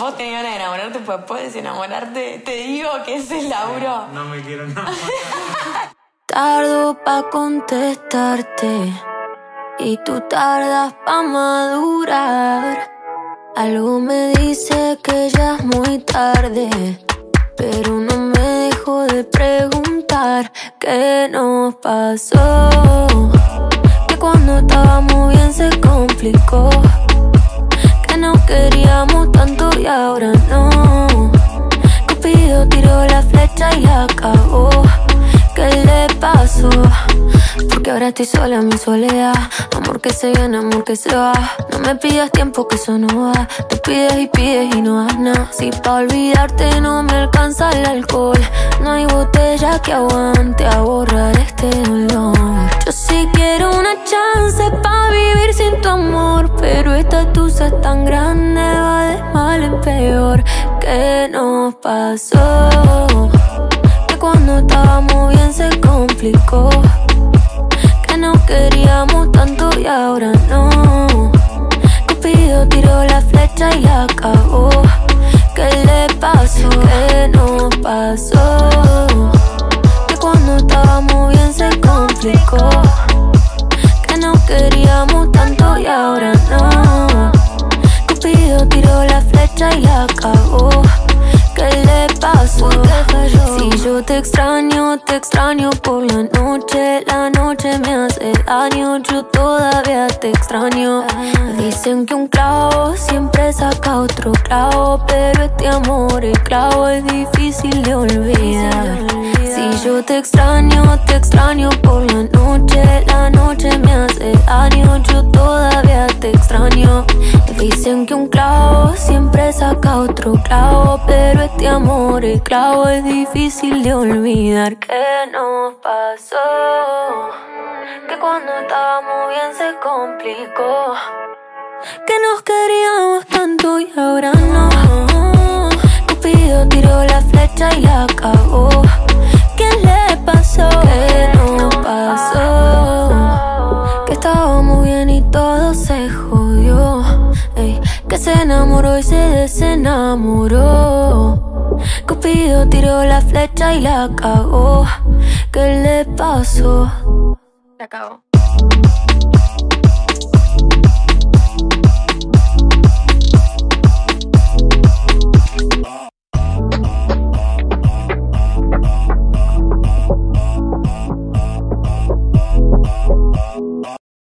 Vos tenés ganas de enamorarte, pues puedes enamorarte. Te digo que es el Lauro. No me quiero enamorar. Tardo pa' contestarte y tú tardas pa' madurar. Algo me dice que ya es muy tarde, pero no me dejo de preguntar qué nos pasó. Que cuando estábamos bien se complicó, que no queríamos tanto y ahora no. Cupido tiró la flecha y la acabó. ¿Qué le pasó? Porque ahora estoy sola en mi soledad. Amor que se viene, amor que se va. No me pidas tiempo que eso no va. Tú pides y pides y no das nada. Si pa' olvidarte no me alcanza el alcohol. No hay botella que aguante a borrar este dolor. Yo sí quiero una chance pa' esta tusa es tan grande, va de mal en peor. ¿Qué nos pasó? Que cuando estábamos bien se complicó. Que no queríamos tanto y ahora no. Cupido tiró la flecha y la acabó. ¿Qué le yo te extraño, te extraño por la noche. La noche me hace daño, yo todavía te extraño. Dicen que un clavo siempre saca otro clavo, pero este amor, el clavo es difícil de olvidar. Si yo te extraño, te extraño por la noche. La noche me hace daño, yo todavía te extraño. Dicen que un clavo siempre saca otro clavo, pero este amor, el clavo es difícil de olvidar. ¿Qué nos pasó? Que cuando estábamos bien se complicó. Que nos queríamos tanto y ahora no. desenamoró. Cupido tiró la flecha y la cagó. ¿Qué le pasó? Se acabó.